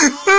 Ha